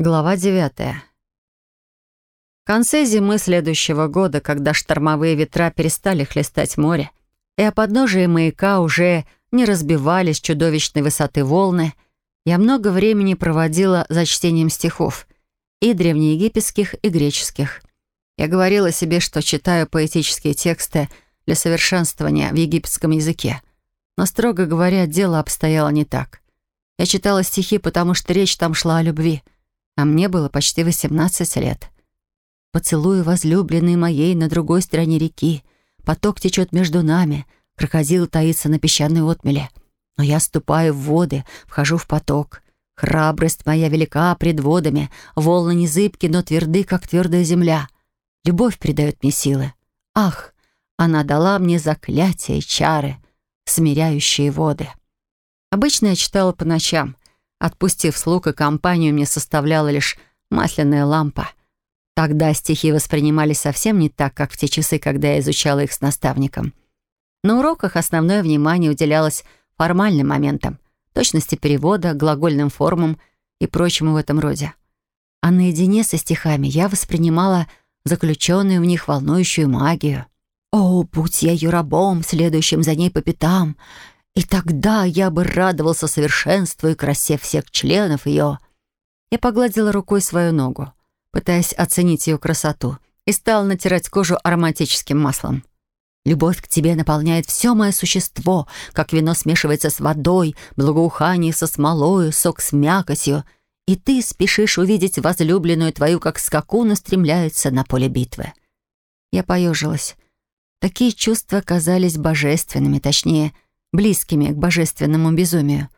Глава 9. В конце зимы следующего года, когда штормовые ветра перестали хлестать море, и о подножии маяка уже не разбивались чудовищной высоты волны, я много времени проводила за чтением стихов, и древнеегипетских, и греческих. Я говорила себе, что читаю поэтические тексты для совершенствования в египетском языке. Но, строго говоря, дело обстояло не так. Я читала стихи, потому что речь там шла о любви — а мне было почти 18 лет. Поцелую возлюбленной моей на другой стороне реки. Поток течет между нами. Крокодил таится на песчаной отмеле. Но я ступаю в воды, вхожу в поток. Храбрость моя велика пред водами. Волны не зыбки, но тверды, как твердая земля. Любовь придает мне силы. Ах, она дала мне заклятие и чары, смиряющие воды. Обычно я читала по ночам — Отпустив слуг и компанию, мне составляла лишь масляная лампа. Тогда стихи воспринимались совсем не так, как в те часы, когда я изучала их с наставником. На уроках основное внимание уделялось формальным моментам, точности перевода, глагольным формам и прочему в этом роде. А наедине со стихами я воспринимала заключенную в них волнующую магию. «О, будь я ее рабом, следующим за ней по пятам!» И тогда я бы радовался совершенству и красе всех членов ее. Я погладила рукой свою ногу, пытаясь оценить ее красоту, и стала натирать кожу ароматическим маслом. Любовь к тебе наполняет все мое существо, как вино смешивается с водой, благоухание со смолою, сок с мякотью, и ты спешишь увидеть возлюбленную твою, как скакун устремляется на поле битвы. Я поежилась. Такие чувства казались божественными, точнее — близкими к божественному безумию.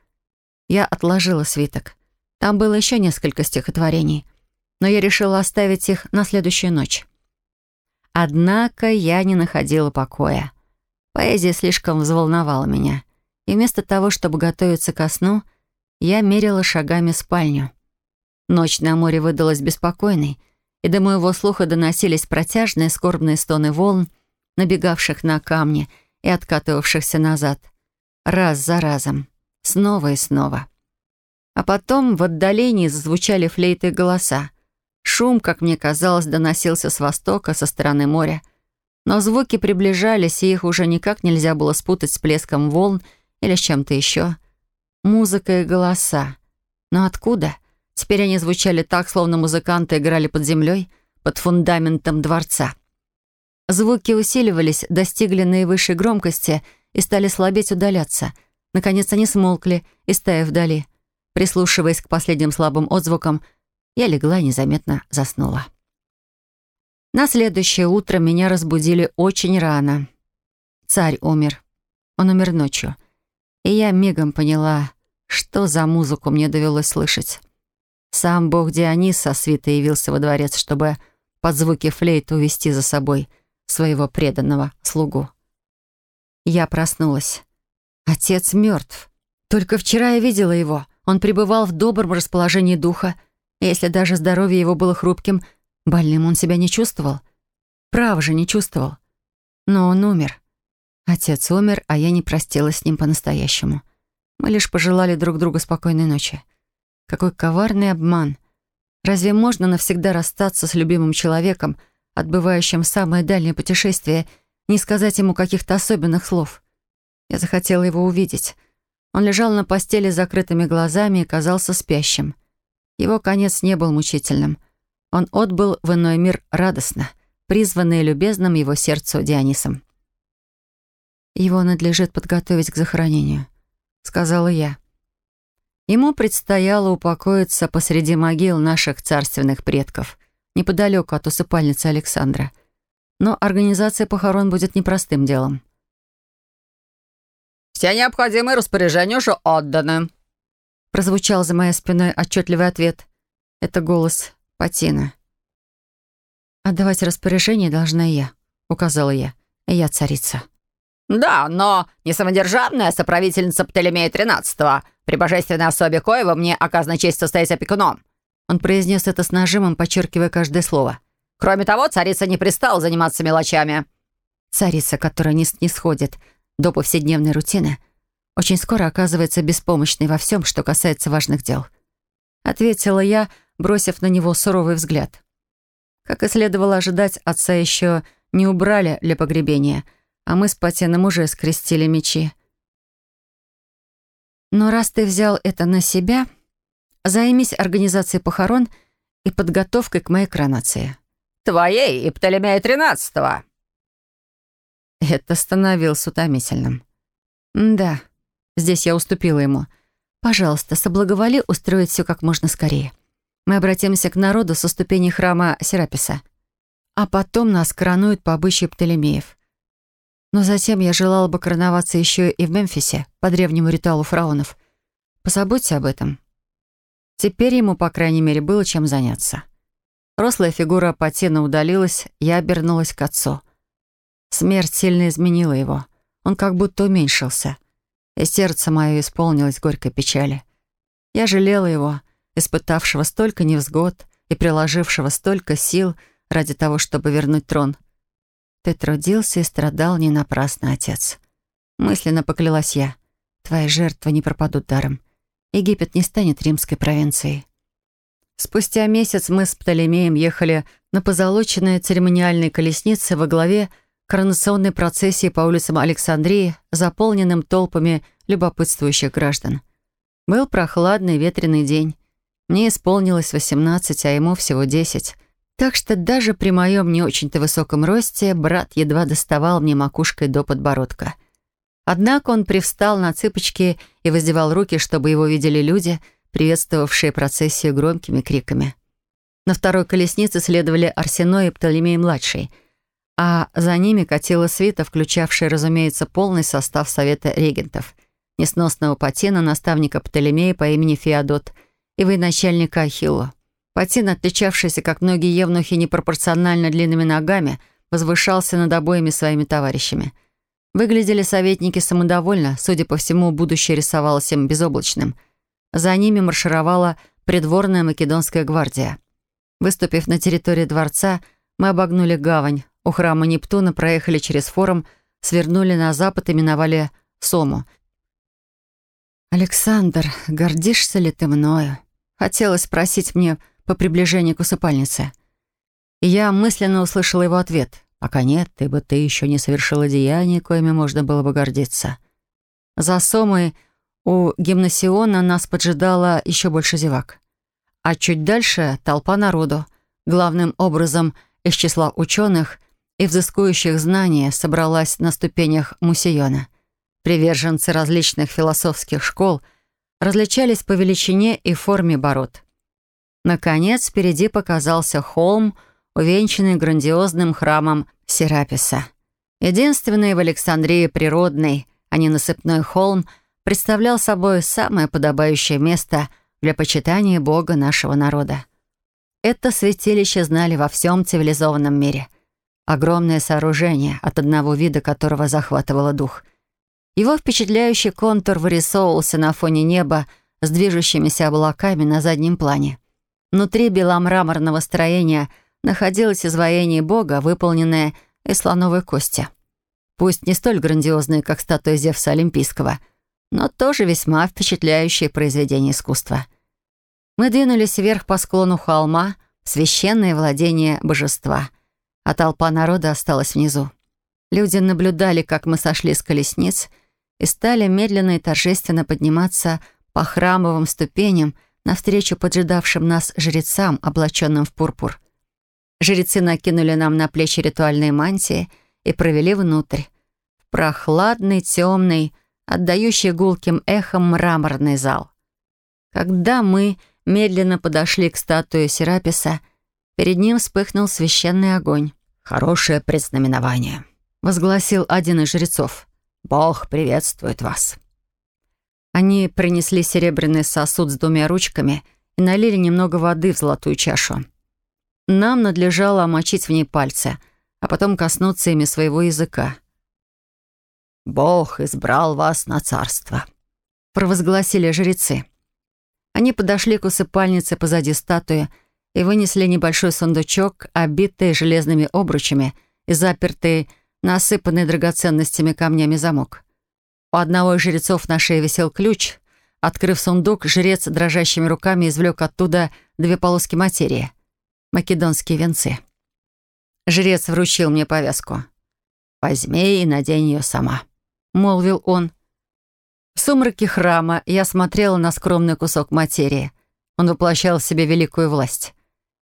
Я отложила свиток. Там было еще несколько стихотворений, но я решила оставить их на следующую ночь. Однако я не находила покоя. Поэзия слишком взволновала меня, и вместо того, чтобы готовиться ко сну, я мерила шагами спальню. Ночь на море выдалась беспокойной, и до моего слуха доносились протяжные скорбные стоны волн, набегавших на камни и откатывавшихся назад — раз за разом, снова и снова. А потом в отдалении зазвучали флейты и голоса. Шум, как мне казалось, доносился с востока, со стороны моря. Но звуки приближались, и их уже никак нельзя было спутать с плеском волн или с чем-то еще. Музыка и голоса. Но откуда? Теперь они звучали так, словно музыканты играли под землей, под фундаментом дворца. Звуки усиливались, достигли наивысшей громкости — и стали слабеть удаляться. Наконец они смолкли, и стая вдали. Прислушиваясь к последним слабым отзвукам, я легла и незаметно заснула. На следующее утро меня разбудили очень рано. Царь умер. Он умер ночью. И я мигом поняла, что за музыку мне довелось слышать. Сам бог Дионис со свитой явился во дворец, чтобы под звуки флейта увести за собой своего преданного слугу. Я проснулась. Отец мертв. Только вчера я видела его. Он пребывал в добром расположении духа. Если даже здоровье его было хрупким, больным он себя не чувствовал. Право же, не чувствовал. Но он умер. Отец умер, а я не простилась с ним по-настоящему. Мы лишь пожелали друг другу спокойной ночи. Какой коварный обман. Разве можно навсегда расстаться с любимым человеком, отбывающим самое дальнее путешествие — не сказать ему каких-то особенных слов. Я захотела его увидеть. Он лежал на постели с закрытыми глазами и казался спящим. Его конец не был мучительным. Он отбыл в иной мир радостно, призванный любезным его сердцу Дионисом. «Его надлежит подготовить к захоронению», — сказала я. Ему предстояло упокоиться посреди могил наших царственных предков, неподалеку от усыпальницы Александра — но организация похорон будет непростым делом. «Все необходимые распоряжения уже отданы», — прозвучал за моей спиной отчетливый ответ. Это голос Патина. «Отдавать распоряжение должна я», — указала я. «Я царица». «Да, но не самодержавная соправительница Птолемея XIII. При божественной особе Коева мне оказана честь состоять опекуном». Он произнес это с нажимом, подчеркивая каждое слово. Кроме того, царица не пристала заниматься мелочами». Царица, которая не снисходит до повседневной рутины, очень скоро оказывается беспомощной во всем, что касается важных дел. Ответила я, бросив на него суровый взгляд. Как и следовало ожидать, отца еще не убрали для погребения, а мы с Патином уже скрестили мечи. «Но раз ты взял это на себя, займись организацией похорон и подготовкой к моей коронации», Твоей и Птолемея Тринадцатого!» Это становился утомительным. «Да, здесь я уступила ему. Пожалуйста, соблаговоли устроить все как можно скорее. Мы обратимся к народу со ступеней храма Сераписа. А потом нас коронуют по обычаю Птолемеев. Но затем я желала бы короноваться еще и в Мемфисе, по древнему ритуалу фараонов. Позаботься об этом». Теперь ему, по крайней мере, было чем заняться. Рослая фигура Патина удалилась, я обернулась к отцу. Смерть сильно изменила его. Он как будто уменьшился. И сердце мое исполнилось горькой печали. Я жалела его, испытавшего столько невзгод и приложившего столько сил ради того, чтобы вернуть трон. Ты трудился и страдал не напрасно, отец. Мысленно поклялась я. Твои жертвы не пропадут даром. Египет не станет римской провинцией. Спустя месяц мы с Птолемеем ехали на позолоченной церемониальной колеснице во главе коронационной процессии по улицам Александрии, заполненным толпами любопытствующих граждан. Был прохладный ветреный день. Мне исполнилось 18, а ему всего 10. Так что даже при моем не очень-то высоком росте брат едва доставал мне макушкой до подбородка. Однако он привстал на цыпочки и воздевал руки, чтобы его видели люди — приветствовавшие процессию громкими криками. На второй колеснице следовали Арсено и Птолемей-младший, а за ними катила свита, включавшая, разумеется, полный состав Совета регентов, несносного Патина, наставника Птолемея по имени Феодот и военачальника Ахилла. Патин, отличавшийся, как многие евнухи, непропорционально длинными ногами, возвышался над обоими своими товарищами. Выглядели советники самодовольно, судя по всему, будущее рисовалось им безоблачным — за ними маршировала придворная македонская гвардия. Выступив на территории дворца, мы обогнули гавань, у храма Нептуна проехали через форум, свернули на запад и миновали Сому. «Александр, гордишься ли ты мною?» Хотелось спросить мне по приближению к усыпальнице. И я мысленно услышала его ответ. «Пока нет, ибо ты еще не совершила деяния, коими можно было бы гордиться». За Сомой у гимнасиона нас поджидало еще больше зевак. А чуть дальше толпа народу, главным образом из числа ученых и взыскующих знания, собралась на ступенях Мусиона. Приверженцы различных философских школ различались по величине и форме бород. Наконец, впереди показался холм, увенчанный грандиозным храмом Сераписа. Единственный в Александрии природный, а не насыпной холм — представлял собой самое подобающее место для почитания Бога нашего народа. Это святилище знали во всем цивилизованном мире. Огромное сооружение, от одного вида которого захватывало дух. Его впечатляющий контур вырисовывался на фоне неба с движущимися облаками на заднем плане. Внутри беломраморного строения находилось изваяние Бога, выполненное из слоновой кости. Пусть не столь грандиозное, как статуя Зевса Олимпийского — но тоже весьма впечатляющее произведение искусства. Мы двинулись вверх по склону холма, священное владение божества, а толпа народа осталась внизу. Люди наблюдали, как мы сошли с колесниц и стали медленно и торжественно подниматься по храмовым ступеням навстречу поджидавшим нас жрецам, облаченным в пурпур. Жрецы накинули нам на плечи ритуальные мантии и провели внутрь, в прохладный, темный, отдающий гулким эхом мраморный зал. Когда мы медленно подошли к статуе Сераписа, перед ним вспыхнул священный огонь. «Хорошее предзнаменование», — возгласил один из жрецов. «Бог приветствует вас». Они принесли серебряный сосуд с двумя ручками и налили немного воды в золотую чашу. Нам надлежало омочить в ней пальцы, а потом коснуться ими своего языка — Бог избрал вас на царство», — провозгласили жрецы. Они подошли к усыпальнице позади статуи и вынесли небольшой сундучок, обитый железными обручами и запертый на осыпанный драгоценностями камнями замок. У одного из жрецов на шее висел ключ. Открыв сундук, жрец дрожащими руками извлек оттуда две полоски материи — македонские венцы. Жрец вручил мне повязку. «Возьми и надень ее сама», — молвил он. В сумраке храма я смотрела на скромный кусок материи. Он воплощал в себе великую власть.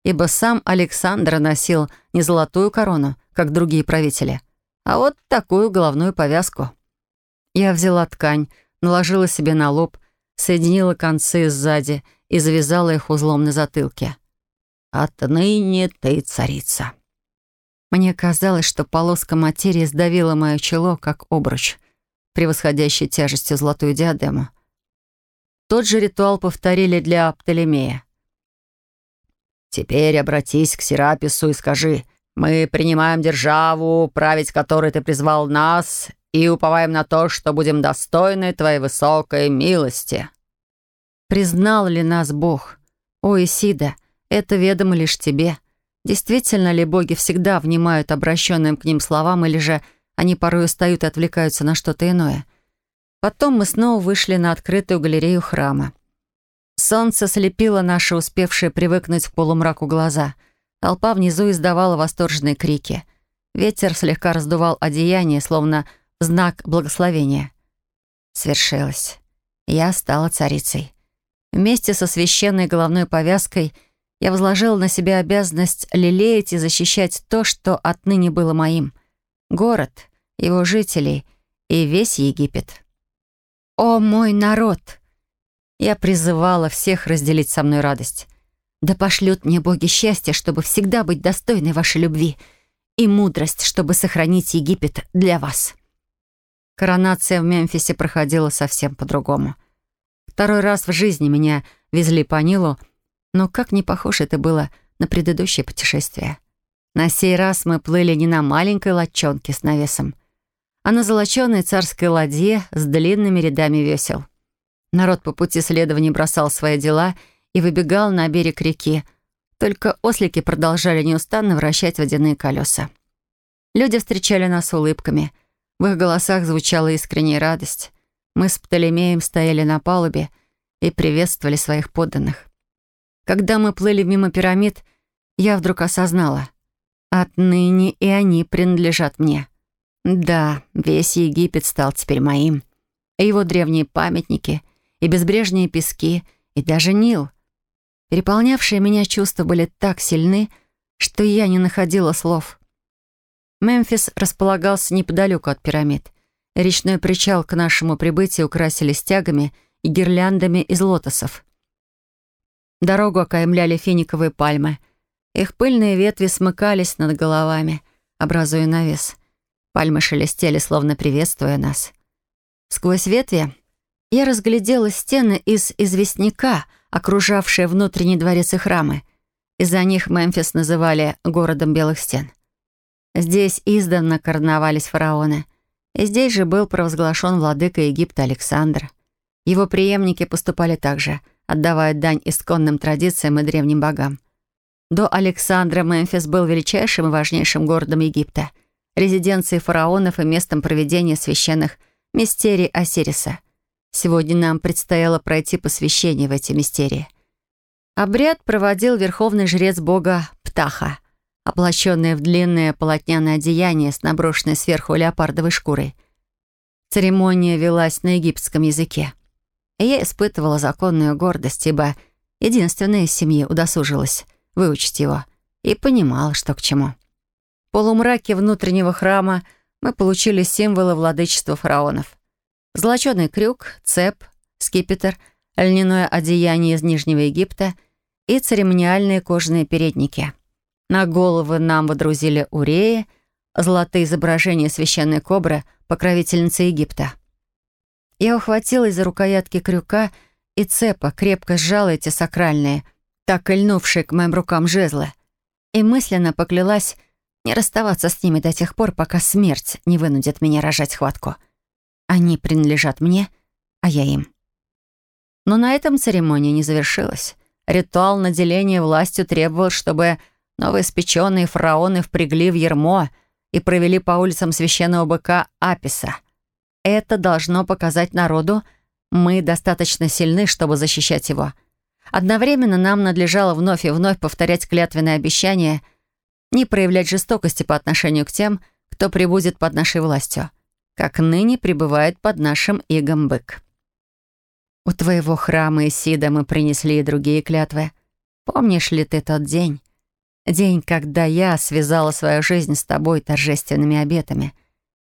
Ибо сам Александр носил не золотую корону, как другие правители, а вот такую головную повязку. Я взяла ткань, наложила себе на лоб, соединила концы сзади и завязала их узлом на затылке. «Отныне ты царица». Мне казалось, что полоска материи сдавила мое чело, как обруч — превосходящей тяжестью золотую диадему. Тот же ритуал повторили для Птолемея. «Теперь обратись к Серапису и скажи, мы принимаем державу, править которой ты призвал нас, и уповаем на то, что будем достойны твоей высокой милости». «Признал ли нас Бог? О, Исида, это ведомо лишь тебе. Действительно ли боги всегда внимают обращенным к ним словам или же они порой устают и отвлекаются на что-то иное. Потом мы снова вышли на открытую галерею храма. Солнце слепило наши успевшие привыкнуть к полумраку глаза. Толпа внизу издавала восторженные крики. Ветер слегка раздувал одеяние, словно знак благословения. Свершилось. Я стала царицей. Вместе со священной головной повязкой я возложила на себя обязанность лелеять и защищать то, что отныне было моим. Город, его жителей и весь Египет. «О мой народ!» Я призывала всех разделить со мной радость. «Да пошлют мне боги счастье, чтобы всегда быть достойной вашей любви, и мудрость, чтобы сохранить Египет для вас». Коронация в Мемфисе проходила совсем по-другому. Второй раз в жизни меня везли по Нилу, но как не похоже это было на предыдущее путешествие. На сей раз мы плыли не на маленькой лодчонке с навесом — а на золоченой царской ладье с длинными рядами весел. Народ по пути следования бросал свои дела и выбегал на берег реки, только ослики продолжали неустанно вращать водяные колеса. Люди встречали нас улыбками. В их голосах звучала искренняя радость. Мы с Птолемеем стояли на палубе и приветствовали своих подданных. Когда мы плыли мимо пирамид, я вдруг осознала. Отныне и они принадлежат мне. Да, весь Египет стал теперь моим. И его древние памятники, и безбрежные пески, и даже Нил. Переполнявшие меня чувства были так сильны, что я не находила слов. Мемфис располагался неподалеку от пирамид. Речной причал к нашему прибытию украсили стягами и гирляндами из лотосов. Дорогу окаймляли финиковые пальмы. Их пыльные ветви смыкались над головами, образуя навес — Пальмы шелестели, словно приветствуя нас. Сквозь ветви я разглядела стены из известняка, окружавшие внутренний дворец и храмы. Из-за них Мемфис называли «городом белых стен». Здесь изданно короновались фараоны, и здесь же был провозглашен владыка Египта Александр. Его преемники поступали так же, отдавая дань исконным традициям и древним богам. До Александра Мемфис был величайшим и важнейшим городом Египта — резиденцией фараонов и местом проведения священных мистерий Осириса. Сегодня нам предстояло пройти посвящение в эти мистерии. Обряд проводил верховный жрец бога Птаха, облаченный в длинное полотняное одеяние с наброшенной сверху леопардовой шкурой. Церемония велась на египетском языке. И я испытывала законную гордость, ибо единственная из семьи удосужилась выучить его и понимала, что к чему. В полумраке внутреннего храма мы получили символы владычества фараонов. Золоченый крюк, цеп, скипетр, льняное одеяние из Нижнего Египта и церемониальные кожаные передники. На головы нам водрузили уреи, золотые изображения священной кобры, покровительницы Египта. Я ухватилась за рукоятки крюка и цепа, крепко сжала эти сакральные, так и льнувшие к моим рукам жезлы, и мысленно поклялась не расставаться с ними до тех пор, пока смерть не вынудит меня рожать хватку. Они принадлежат мне, а я им. Но на этом церемония не завершилась. Ритуал наделения властью требовал, чтобы новоиспеченные фараоны впрягли в ермо и провели по улицам священного быка Аписа. Это должно показать народу, мы достаточно сильны, чтобы защищать его. Одновременно нам надлежало вновь и вновь повторять клятвенные обещания — не проявлять жестокости по отношению к тем, кто прибудет под нашей властью, как ныне пребывает под нашим игом бык. У твоего храма Исида мы принесли и другие клятвы. Помнишь ли ты тот день? День, когда я связала свою жизнь с тобой торжественными обетами.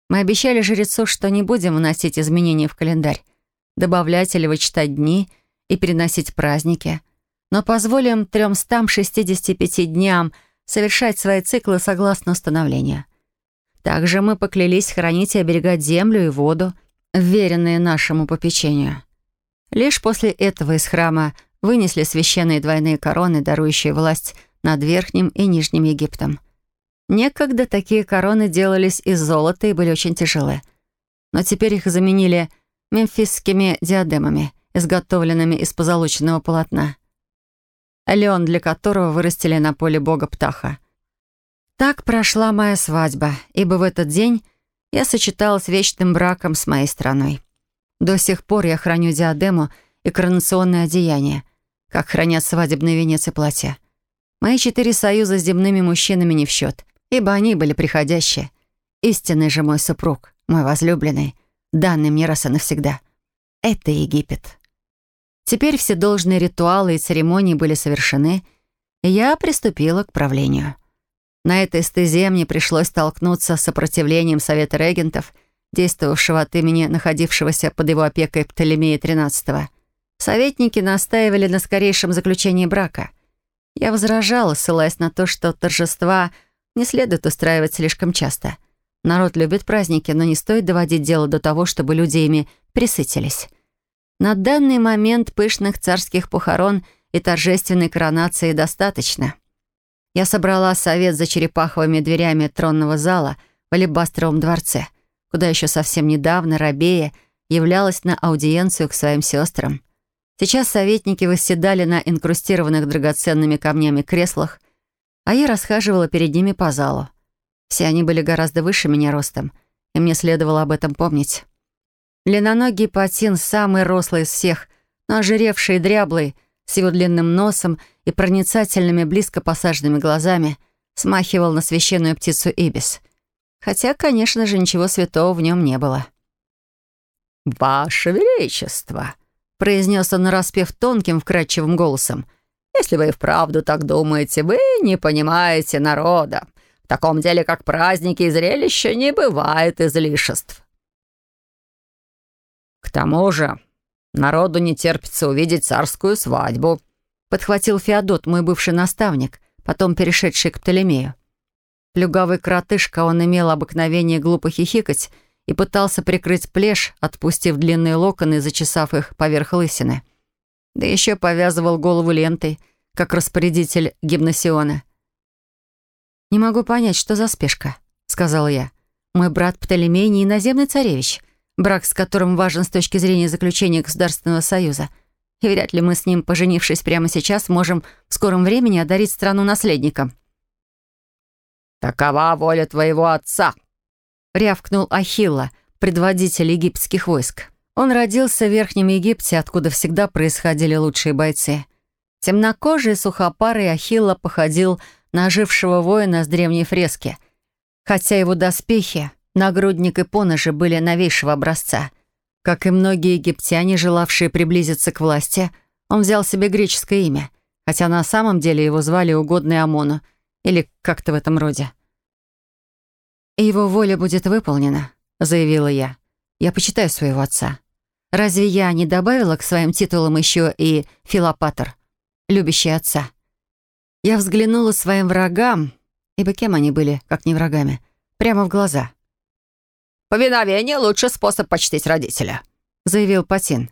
Мы обещали жрецу, что не будем вносить изменения в календарь, добавлять или вычитать дни и переносить праздники, но позволим 365 дням — совершать свои циклы согласно установлению. Также мы поклялись хранить и оберегать землю и воду, вверенные нашему попечению. Лишь после этого из храма вынесли священные двойные короны, дарующие власть над Верхним и Нижним Египтом. Некогда такие короны делались из золота и были очень тяжелы. Но теперь их заменили мемфисскими диадемами, изготовленными из позолоченного полотна. Леон, для которого вырастили на поле бога птаха. Так прошла моя свадьба, ибо в этот день я сочеталась вечным браком с моей страной. До сих пор я храню диадему и коронационное одеяние, как хранят свадебные венец и платья. Мои четыре союза с земными мужчинами не в счет, ибо они были приходящие. Истинный же мой супруг, мой возлюбленный, данный мне раз и навсегда. Это Египет. Теперь все должные ритуалы и церемонии были совершены, и я приступила к правлению. На этой стезе мне пришлось столкнуться с сопротивлением Совета регентов, действовавшего от имени находившегося под его опекой Птолемея XIII. Советники настаивали на скорейшем заключении брака. Я возражала, ссылаясь на то, что торжества не следует устраивать слишком часто. Народ любит праздники, но не стоит доводить дело до того, чтобы люди ими присытились. На данный момент пышных царских похорон и торжественной коронации достаточно. Я собрала совет за черепаховыми дверями тронного зала в Алебастровом дворце, куда еще совсем недавно Рабея являлась на аудиенцию к своим сестрам. Сейчас советники восседали на инкрустированных драгоценными камнями креслах, а я расхаживала перед ними по залу. Все они были гораздо выше меня ростом, и мне следовало об этом помнить. Леноногий патин самый рослый из всех, но ожиревший и дряблый, с его длинным носом и проницательными, близко посаженными глазами, смахивал на священную птицу Ибис. Хотя, конечно же, ничего святого в нем не было. «Ваше Величество!» — произнес он, нараспев тонким, вкрадчивым голосом. «Если вы и вправду так думаете, вы не понимаете народа. В таком деле, как праздники и зрелища, не бывает излишеств тому же народу не терпится увидеть царскую свадьбу», подхватил Феодот, мой бывший наставник, потом перешедший к Птолемею. Плюгавый кротышка, он имел обыкновение глупо хихикать и пытался прикрыть плешь, отпустив длинные локоны и зачесав их поверх лысины. Да еще повязывал голову лентой, как распорядитель гимнасиона. «Не могу понять, что за спешка», — сказал я. «Мой брат Птолемей не иноземный царевич брак с которым важен с точки зрения заключения Государственного Союза. И вряд ли мы с ним, поженившись прямо сейчас, можем в скором времени одарить страну наследникам. «Такова воля твоего отца!» — рявкнул Ахилла, предводитель египетских войск. Он родился в Верхнем Египте, откуда всегда происходили лучшие бойцы. Темнокожий, сухопарый Ахилла походил на ожившего воина с древней фрески, хотя его доспехи Нагрудник и поножи были новейшего образца. Как и многие египтяне, желавшие приблизиться к власти, он взял себе греческое имя, хотя на самом деле его звали угодный Омону или как-то в этом роде. «Его воля будет выполнена», — заявила я. «Я почитаю своего отца. Разве я не добавила к своим титулам еще и филопатор, любящий отца?» Я взглянула своим врагам, ибо кем они были, как не врагами, прямо в глаза — «Повиновение — лучший способ почтить родителя», — заявил Патин.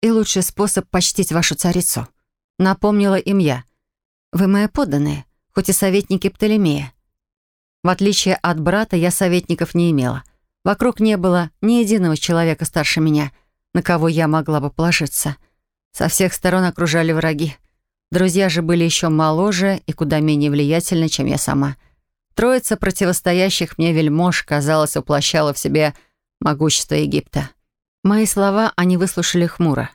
«И лучший способ почтить вашу царицу», — напомнила им я. «Вы мои подданные, хоть и советники Птолемея». В отличие от брата, я советников не имела. Вокруг не было ни единого человека старше меня, на кого я могла бы положиться. Со всех сторон окружали враги. Друзья же были еще моложе и куда менее влиятельны, чем я сама — Троица противостоящих мне вельмож, казалось, воплощала в себе могущество Египта. Мои слова они выслушали хмуро.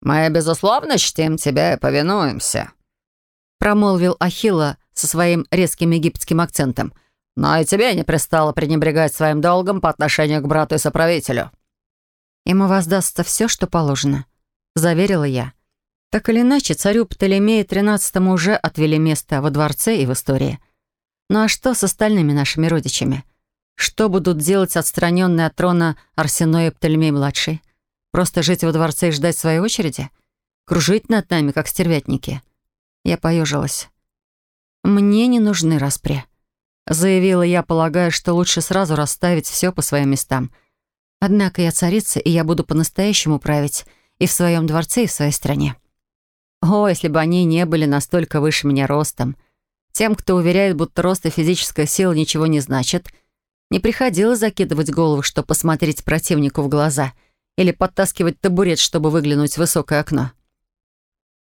«Мы, безусловно, чтим тебя и повинуемся», — промолвил Ахилла со своим резким египетским акцентом. «Но и тебе не пристало пренебрегать своим долгом по отношению к брату и соправителю». «Ему воздастся все, что положено», — заверила я. Так или иначе, царю Птолемея XIII уже отвели место во дворце и в истории — ну а что с остальными нашими родичами? Что будут делать отстраненные от трона Арсеной и Птолемей-младший? Просто жить во дворце и ждать своей очереди? Кружить над нами, как стервятники? Я поежилась. «Мне не нужны распри», — заявила я, полагая, что лучше сразу расставить все по своим местам. «Однако я царица, и я буду по-настоящему править и в своем дворце, и в своей стране». О, если бы они не были настолько выше меня ростом. Тем, кто уверяет, будто рост и физическая сила ничего не значат, не приходилось закидывать голову, чтобы посмотреть противнику в глаза или подтаскивать табурет, чтобы выглянуть в высокое окно.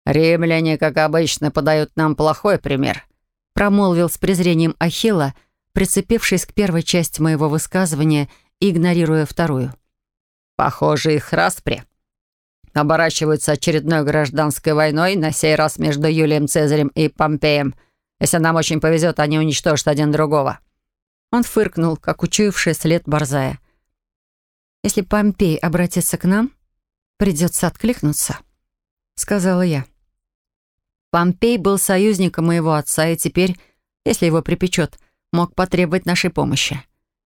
«Римляне, как обычно, подают нам плохой пример», промолвил с презрением Ахилла, прицепившись к первой части моего высказывания и игнорируя вторую. «Похоже, их распри. Оборачиваются очередной гражданской войной, на сей раз между Юлием Цезарем и Помпеем — если нам очень повезет, они уничтожат один другого». Он фыркнул, как учуявший след борзая. «Если Помпей обратится к нам, придется откликнуться», — сказала я. Помпей был союзником моего отца и теперь, если его припечет, мог потребовать нашей помощи.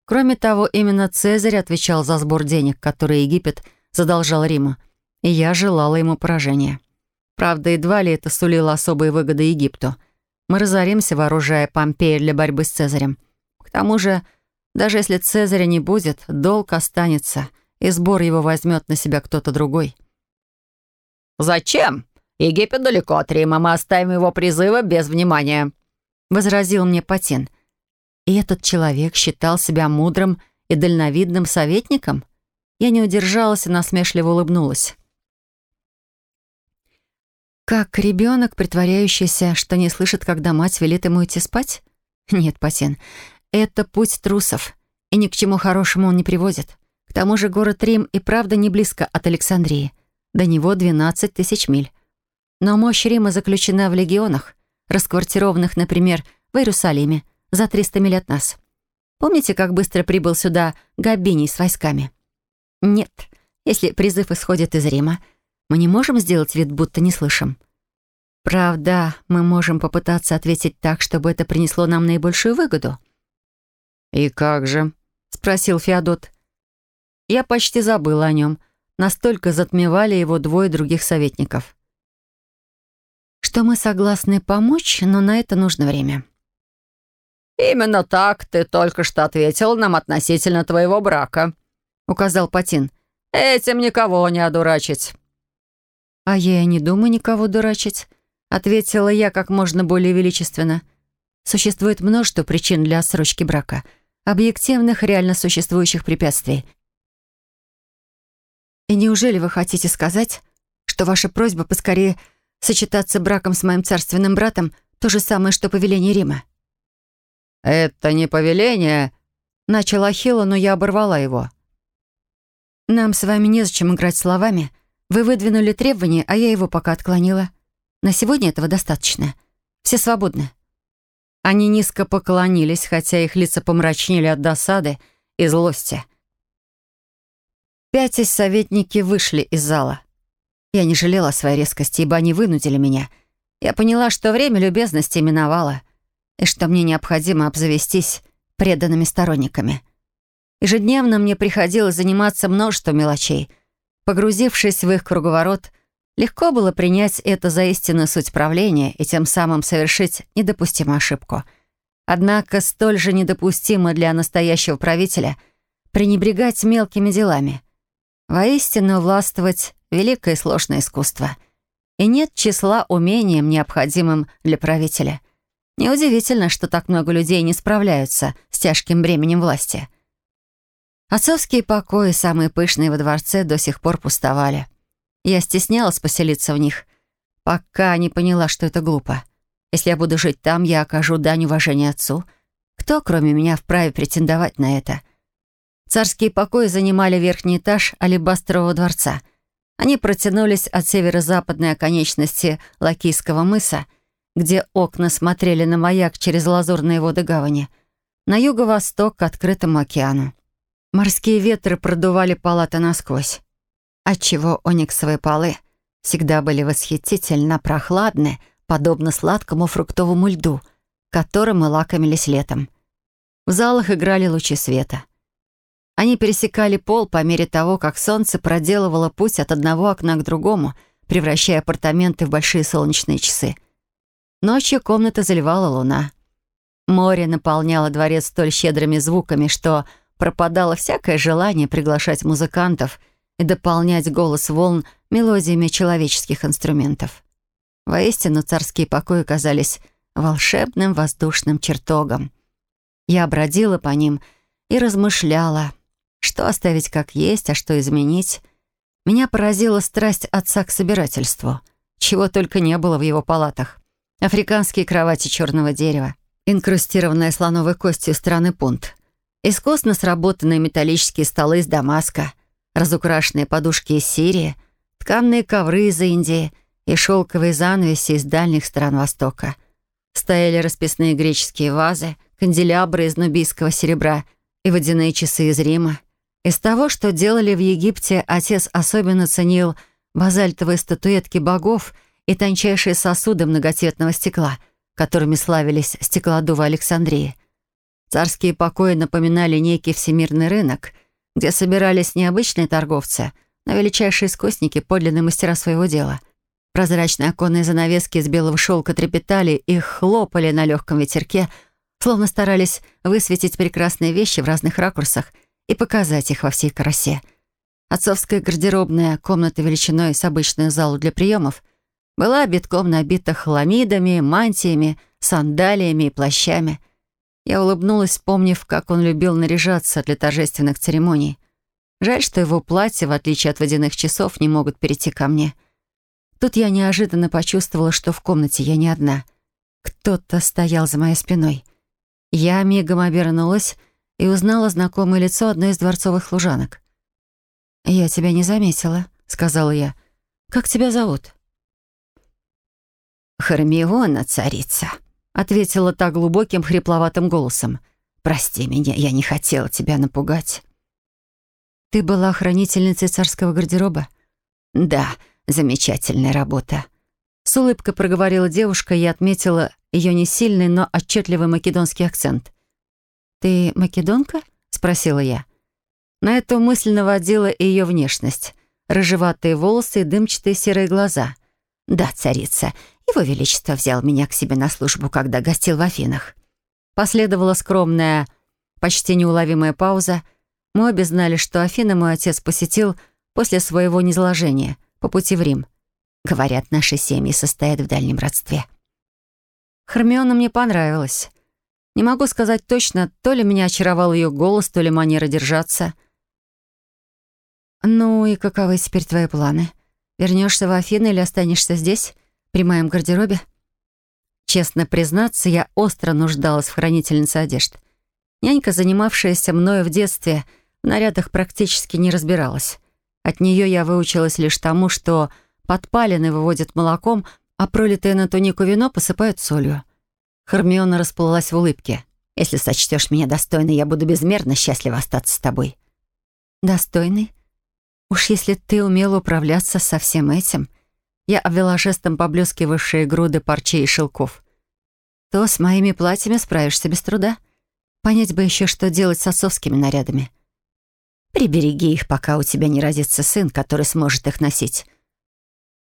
Кроме того, именно Цезарь отвечал за сбор денег, которые Египет задолжал Риму, и я желала ему поражения. Правда, едва ли это сулило особые выгоды Египту — мы разоримся, вооружая Помпея для борьбы с Цезарем. К тому же, даже если Цезаря не будет, долг останется, и сбор его возьмет на себя кто-то другой. «Зачем? Египет далеко от Рима, мы оставим его призывы без внимания», — возразил мне Патин. И этот человек считал себя мудрым и дальновидным советником? Я не удержалась и насмешливо улыбнулась. Как ребенок, притворяющийся, что не слышит, когда мать велит ему идти спать? Нет, Патин, это путь трусов, и ни к чему хорошему он не приводит. К тому же город Рим и правда не близко от Александрии. До него 12 тысяч миль. Но мощь Рима заключена в легионах, расквартированных, например, в Иерусалиме, за 300 миль от нас. Помните, как быстро прибыл сюда Габиний с войсками? Нет, если призыв исходит из Рима, мы не можем сделать вид, будто не слышим. Правда, мы можем попытаться ответить так, чтобы это принесло нам наибольшую выгоду. «И как же?» — спросил Феодот. Я почти забыл о нем. Настолько затмевали его двое других советников. «Что мы согласны помочь, но на это нужно время». «Именно так ты только что ответил нам относительно твоего брака», — указал Патин. «Этим никого не одурачить». «А я и не думаю никого дурачить», — ответила я как можно более величественно. «Существует множество причин для отсрочки брака, объективных, реально существующих препятствий. И неужели вы хотите сказать, что ваша просьба поскорее сочетаться браком с моим царственным братом — то же самое, что повеление Рима?» «Это не повеление», — начал Ахилла, но я оборвала его. «Нам с вами незачем играть словами», — вы выдвинули требование, а я его пока отклонила. На сегодня этого достаточно. Все свободны». Они низко поклонились, хотя их лица помрачнели от досады и злости. Пятясь советники вышли из зала. Я не жалела своей резкости, ибо они вынудили меня. Я поняла, что время любезности миновало, и что мне необходимо обзавестись преданными сторонниками. Ежедневно мне приходилось заниматься множеством мелочей — Погрузившись в их круговорот, легко было принять это за истинную суть правления и тем самым совершить недопустимую ошибку. Однако столь же недопустимо для настоящего правителя пренебрегать мелкими делами. Воистину властвовать — великое и сложное искусство. И нет числа умениям, необходимым для правителя. Неудивительно, что так много людей не справляются с тяжким бременем власти — Отцовские покои, самые пышные во дворце, до сих пор пустовали. Я стеснялась поселиться в них, пока не поняла, что это глупо. Если я буду жить там, я окажу дань уважения отцу. Кто, кроме меня, вправе претендовать на это? Царские покои занимали верхний этаж Алибастрового дворца. Они протянулись от северо-западной оконечности Лакийского мыса, где окна смотрели на маяк через лазурные воды гавани, на юго-восток к открытому океану. Морские ветры продували палаты насквозь, отчего ониксовые полы всегда были восхитительно прохладны, подобно сладкому фруктовому льду, которым мы лакомились летом. В залах играли лучи света. Они пересекали пол по мере того, как солнце проделывало путь от одного окна к другому, превращая апартаменты в большие солнечные часы. Ночью комната заливала луна. Море наполняло дворец столь щедрыми звуками, что пропадало всякое желание приглашать музыкантов и дополнять голос волн мелодиями человеческих инструментов. Воистину, царские покои казались волшебным воздушным чертогом. Я бродила по ним и размышляла, что оставить как есть, а что изменить. Меня поразила страсть отца к собирательству, чего только не было в его палатах. Африканские кровати черного дерева, инкрустированная слоновой костью страны пунт, Искусно сработанные металлические столы из Дамаска, разукрашенные подушки из Сирии, тканные ковры из Индии и шелковые занавеси из дальних стран Востока. Стояли расписные греческие вазы, канделябры из нубийского серебра и водяные часы из Рима. Из того, что делали в Египте, отец особенно ценил базальтовые статуэтки богов и тончайшие сосуды многоцветного стекла, которыми славились стеклодувы Александрии. Царские покои напоминали некий всемирный рынок, где собирались не обычные торговцы, но величайшие искусники, подлинные мастера своего дела. Прозрачные оконные занавески из белого шелка трепетали и хлопали на легком ветерке, словно старались высветить прекрасные вещи в разных ракурсах и показать их во всей красе. Отцовская гардеробная, комната величиной с обычную залу для приемов, была битком набита хламидами, мантиями, сандалиями и плащами — я улыбнулась, вспомнив, как он любил наряжаться для торжественных церемоний. Жаль, что его платья, в отличие от водяных часов, не могут перейти ко мне. Тут я неожиданно почувствовала, что в комнате я не одна. Кто-то стоял за моей спиной. Я мигом обернулась и узнала знакомое лицо одной из дворцовых служанок. «Я тебя не заметила», — сказала я. «Как тебя зовут?» «Хармиона, царица», ответила та глубоким хрипловатым голосом. «Прости меня, я не хотела тебя напугать». «Ты была хранительницей царского гардероба?» «Да, замечательная работа». С улыбкой проговорила девушка, и отметила ее не сильный, но отчетливый македонский акцент. «Ты македонка?» — спросила я. На эту мысль наводила и ее внешность. Рыжеватые волосы и дымчатые серые глаза. «Да, царица, его Величество взял меня к себе на службу, когда гостил в Афинах. Последовала скромная, почти неуловимая пауза. Мы обе знали, что Афины мой отец посетил после своего низложения по пути в Рим. Говорят, наши семьи состоят в дальнем родстве. Хармиона мне понравилась. Не могу сказать точно, то ли меня очаровал ее голос, то ли манера держаться. «Ну и каковы теперь твои планы? Вернешься в Афины или останешься здесь?» при моем гардеробе. Честно признаться, я остро нуждалась в хранительнице одежд. Нянька, занимавшаяся мною в детстве, в нарядах практически не разбиралась. От нее я выучилась лишь тому, что подпалины выводят молоком, а пролитое на тунику вино посыпают солью. Хармиона расплылась в улыбке. «Если сочтешь меня достойной, я буду безмерно счастлива остаться с тобой». «Достойный? Уж если ты умела управляться со всем этим», я обвела жестом поблескивавшие груды парчей и шелков. «То с моими платьями справишься без труда. Понять бы еще, что делать с отцовскими нарядами. Прибереги их, пока у тебя не родится сын, который сможет их носить.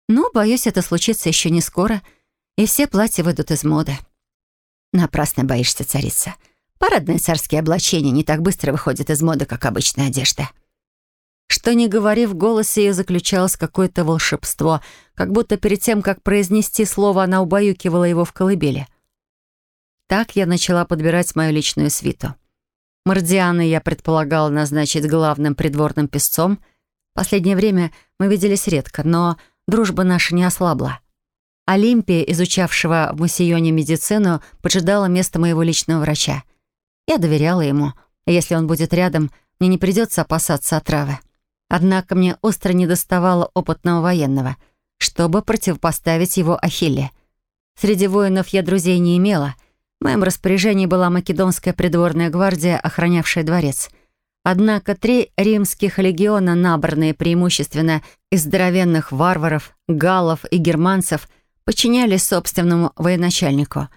Но, боюсь, это случится еще не скоро, и все платья выйдут из моды. Напрасно боишься, царица. Парадные царские облачения не так быстро выходят из моды, как обычная одежда». Что не говори, в голосе ее заключалось какое-то волшебство, как будто перед тем, как произнести слово, она убаюкивала его в колыбели. Так я начала подбирать мою личную свиту. Мордиана я предполагала назначить главным придворным песцом. Последнее время мы виделись редко, но дружба наша не ослабла. Олимпия, изучавшего в Мусионе медицину, поджидала место моего личного врача. Я доверяла ему. Если он будет рядом, мне не придется опасаться отравы. Однако мне остро недоставало опытного военного, чтобы противопоставить его Ахилле. Среди воинов я друзей не имела. В моем распоряжении была македонская придворная гвардия, охранявшая дворец. Однако три римских легиона, набранные преимущественно из здоровенных варваров, галлов и германцев, подчинялись собственному военачальнику,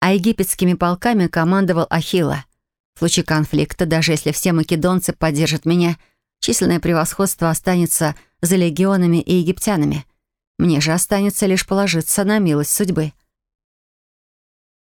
а египетскими полками командовал Ахилла. В случае конфликта, даже если все македонцы поддержат меня – Численное превосходство останется за легионами и египтянами. Мне же останется лишь положиться на милость судьбы.